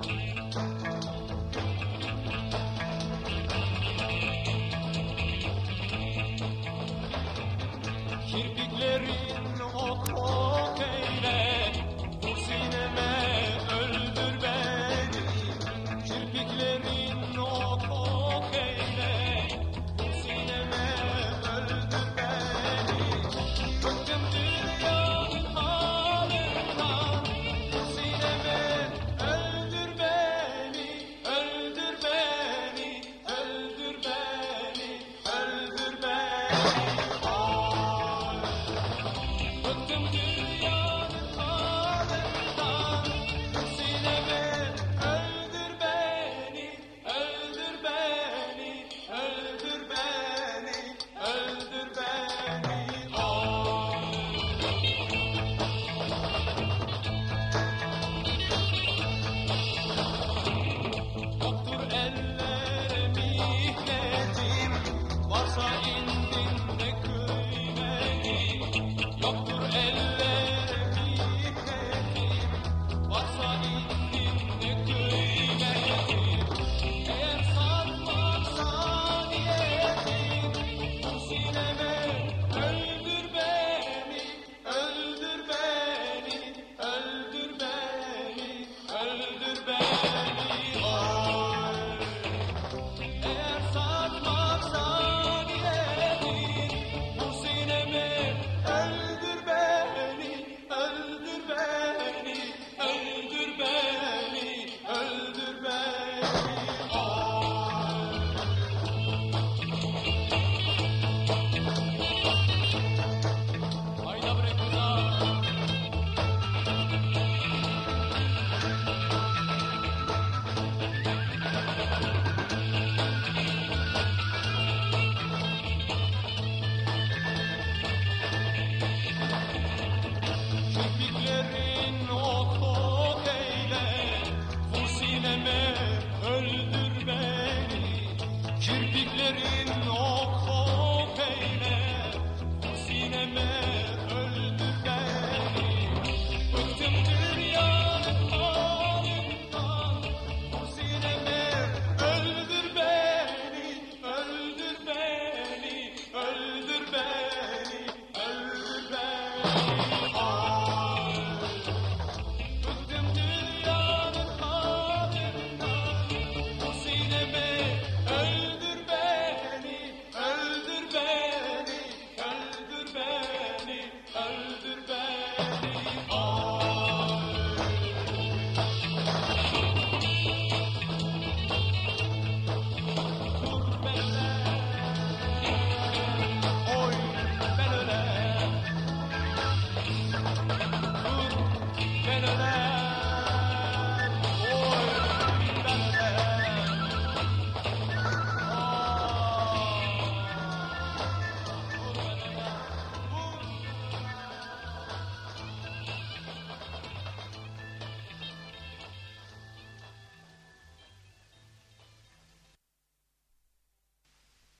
Tchau. Amen.